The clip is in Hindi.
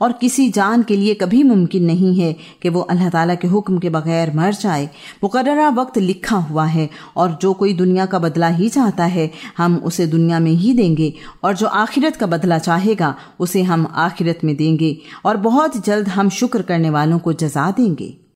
और किसी जान के लिए कभी मुमकिन नहीं है कि वो अल्लाह ताला के हुक्म के बगैर मर जाए। मुकर्रा वक्त लिखा हुआ है और जो कोई दुनिया का बदला ही चाहता है, हम उसे दुनिया में ही देंगे और जो आखिरत का बदला चाहेगा, उसे हम आखिरत में देंगे और बहुत जल्द हम शुक्र करने वालों को जजा देंगे।